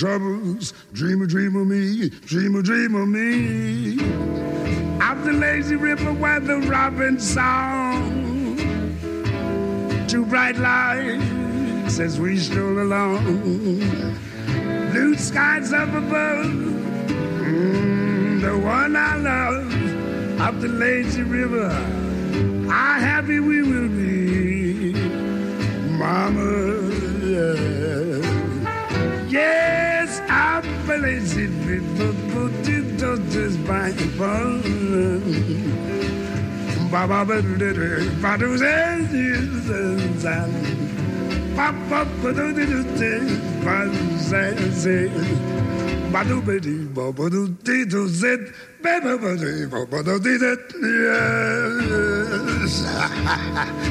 troubles, dream a dream of me, dream a dream of me. Up the lazy river where the robin song. Two bright lights as we stroll along. Blue skies up above, mm, the one I love. Up the lazy river, how happy we will be, Mama. On this bank Baba, but do this Papa, but do this Badu bedi, baba do di do zit, baby badi, baba do di it. Yes.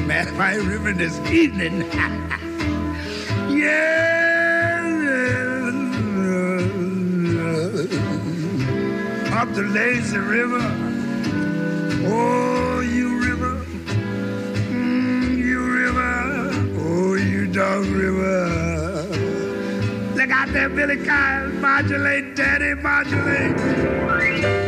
Man, my river this evening. yes. Up the lazy river. Oh, you river. Mm, you river. Oh, you dog river. Look out there, Billy Kyle. Modulate, daddy, modulate.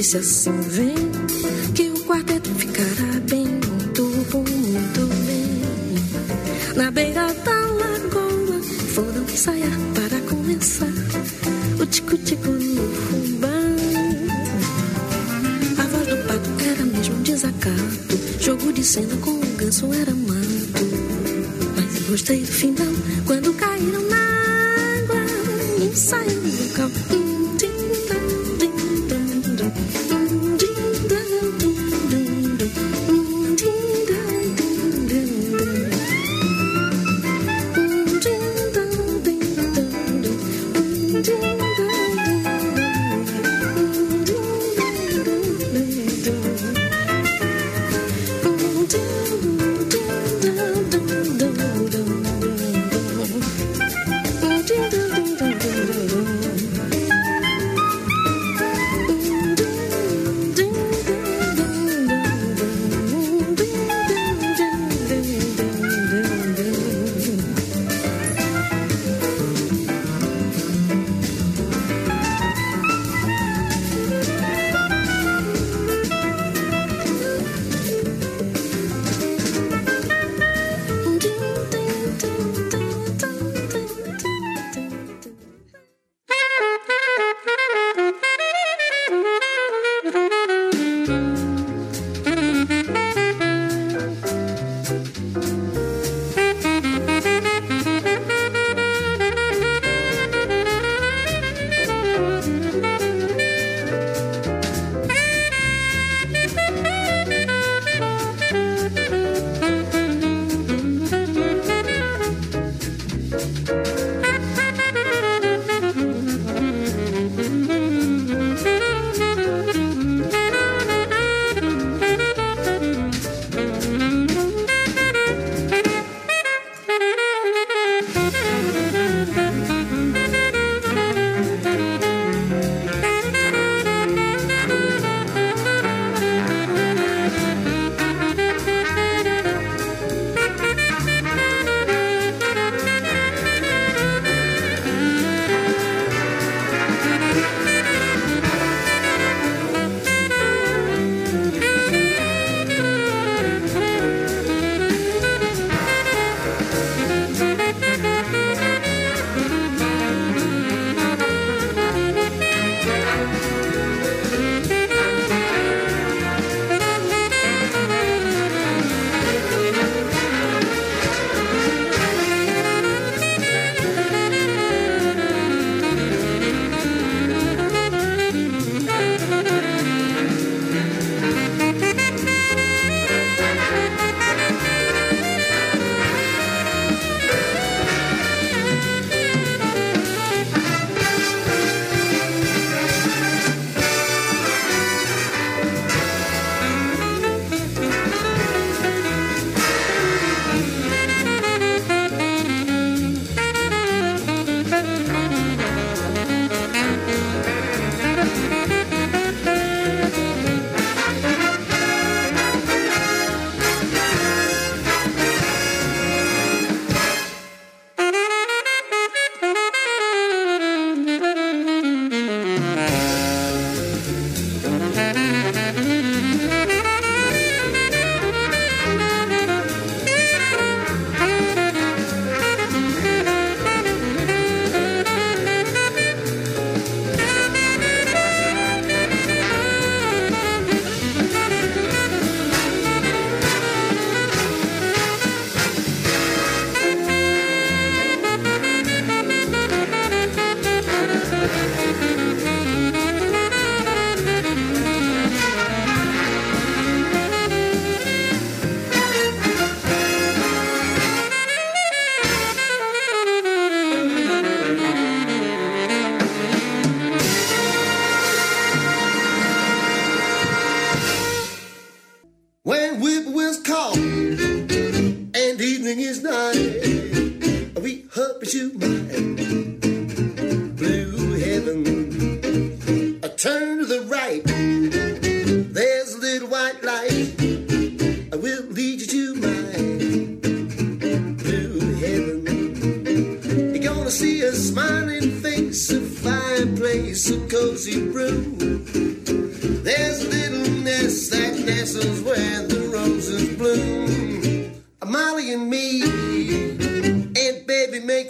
Disse assim: vem, que o quarteto ficará bem, muito bom, muito bem. Na beira da lagoa foram ensaiar para começar o tico-tico no fubá. A voz do pato era mesmo um desacato, jogo de cena com o ganso era mato. Mas eu gostei do final quando caíram na água, ensaiando o caldo.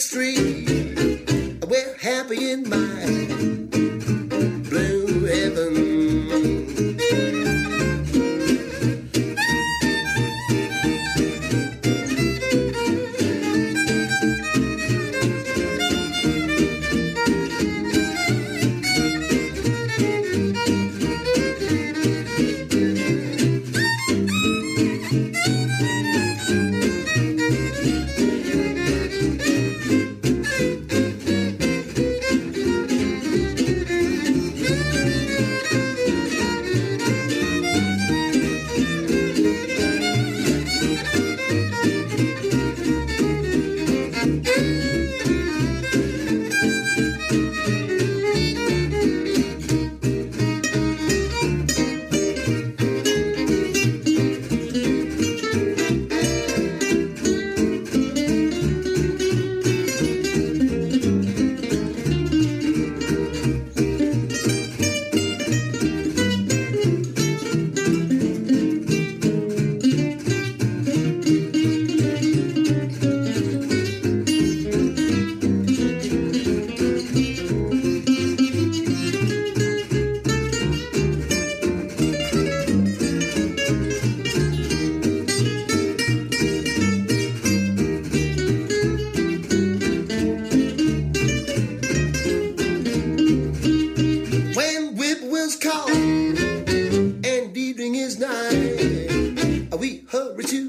Street. We're happy in mind. It was cold, and D-Ding is nine. We hurry to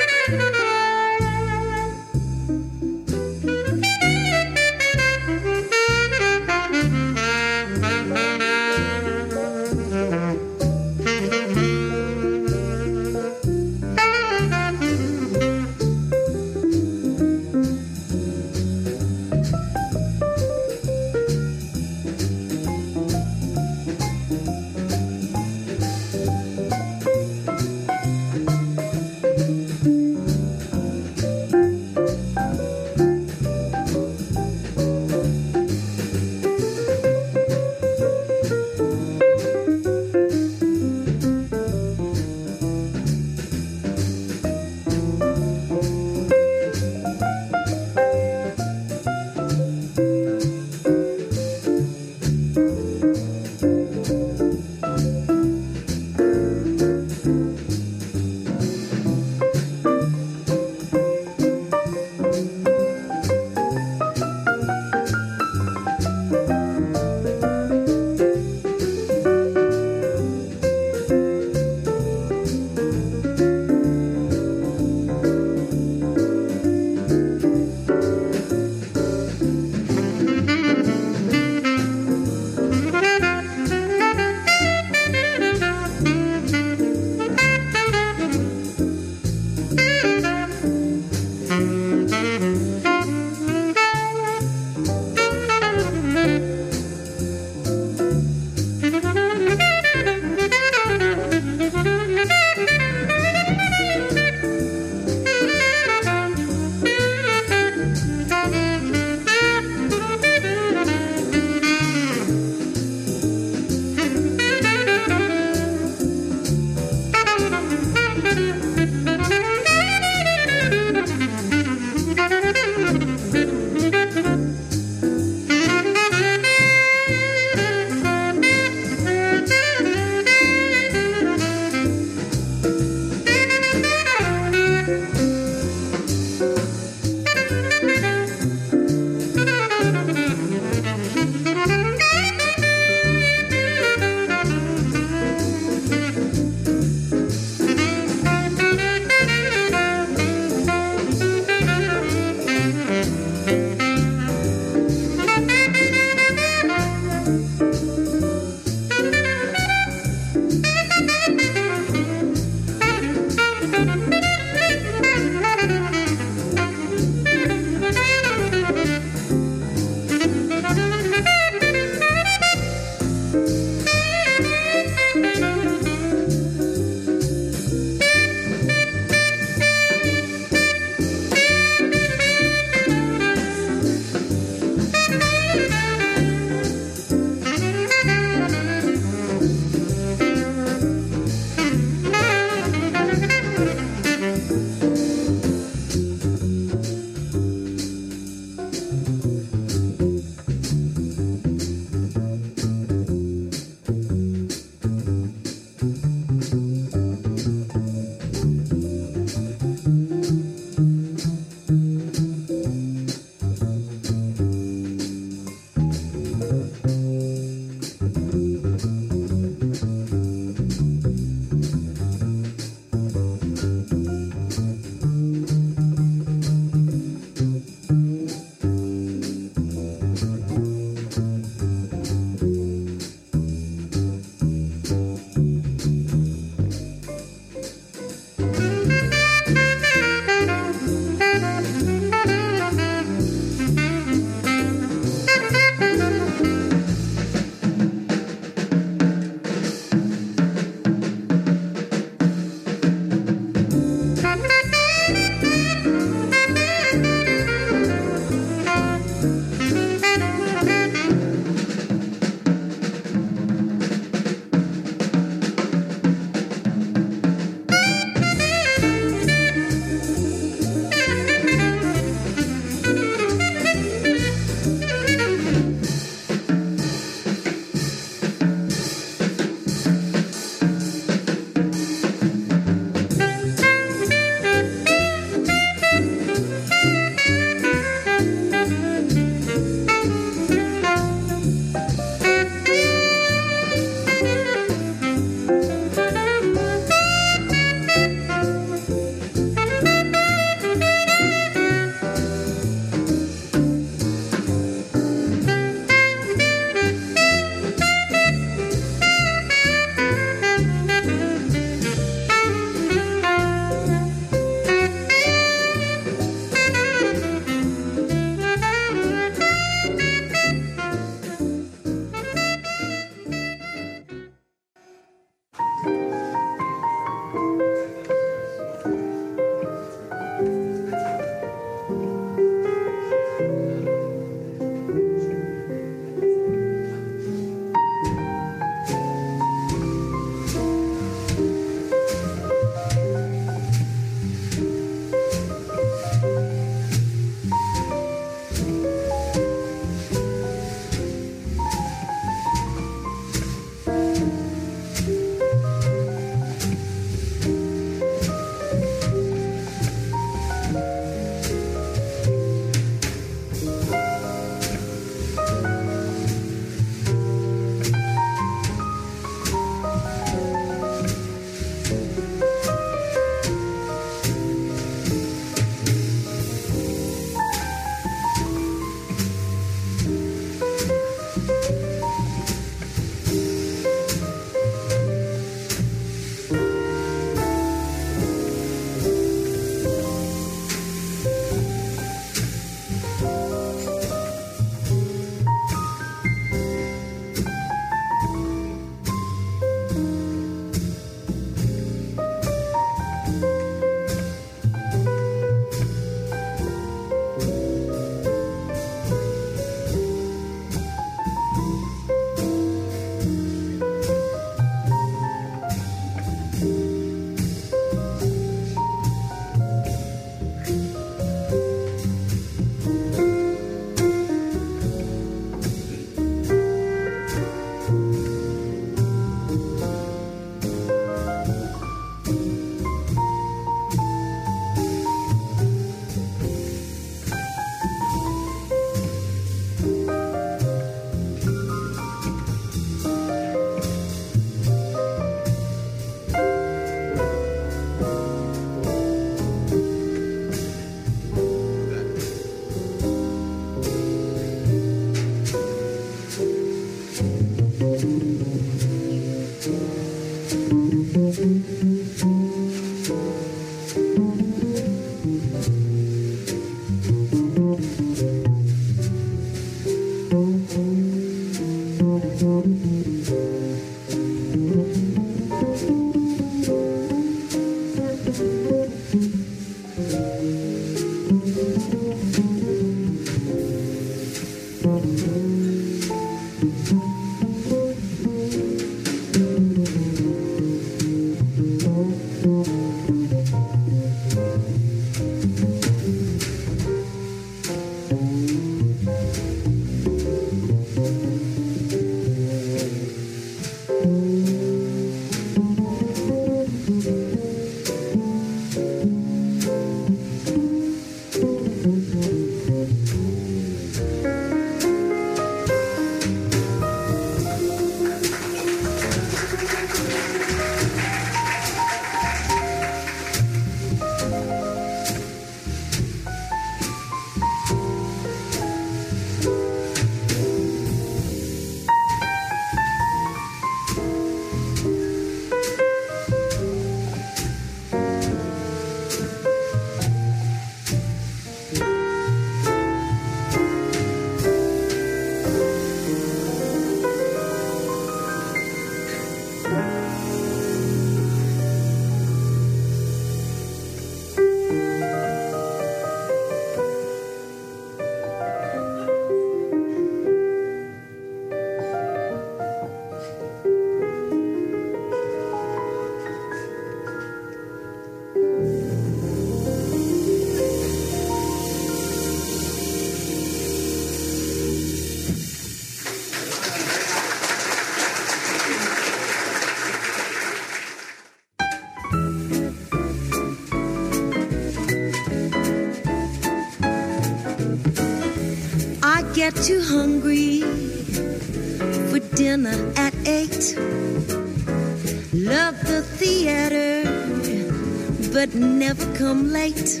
never come late.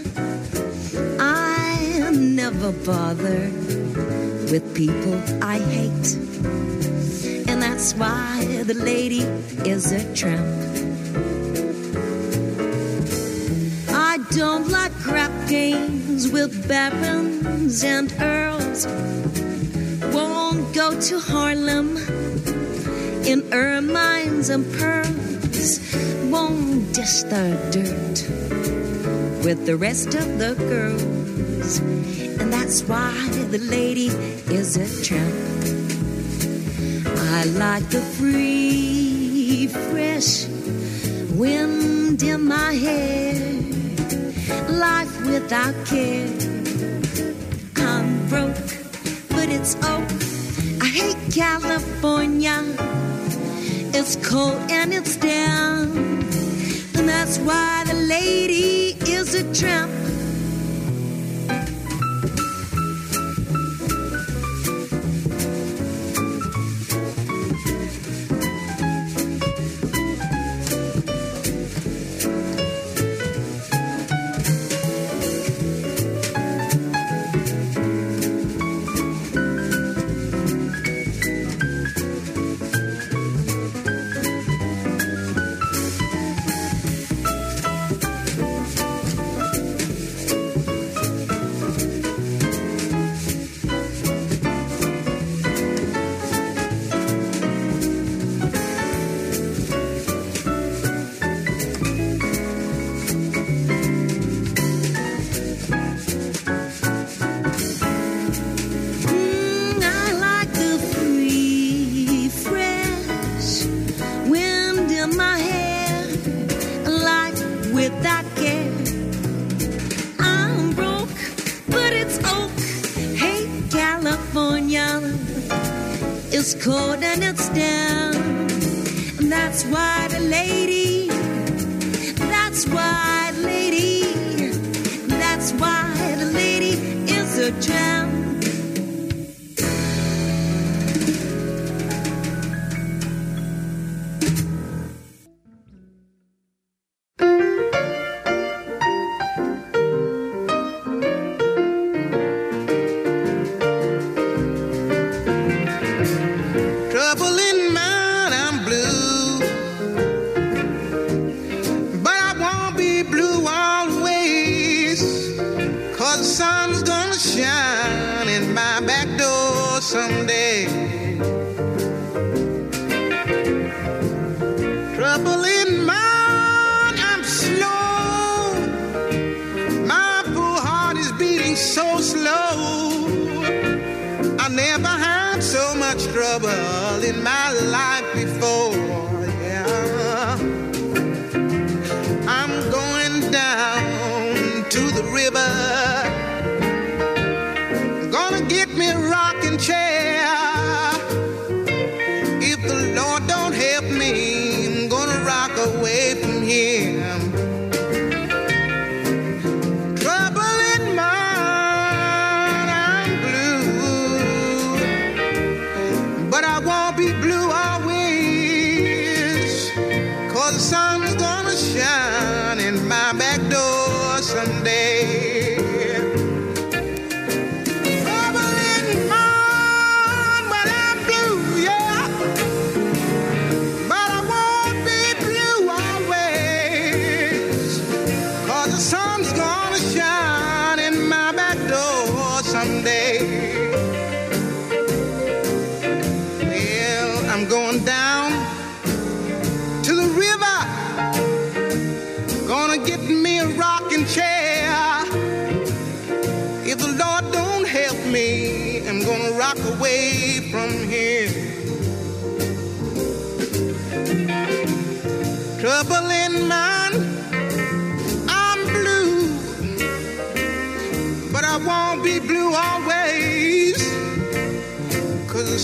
I never bother with people I hate. And that's why the lady is a tramp. I don't like crap games with barons and earls Won't go to Harlem in ermines and pearls. Won't dish the dirt with the rest of the girls. And that's why the lady is a tramp. I like the free, fresh wind in my hair, life without care. I'm broke, but it's okay I hate California. It's cold and it's damp. And that's why the lady is a tramp. It's cold and it's damp. And that's why the lady, that's why the lady, that's why the lady is a tramp.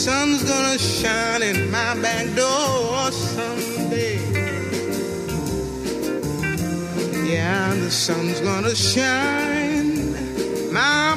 sun's gonna shine in my back door someday. Yeah, the sun's gonna shine my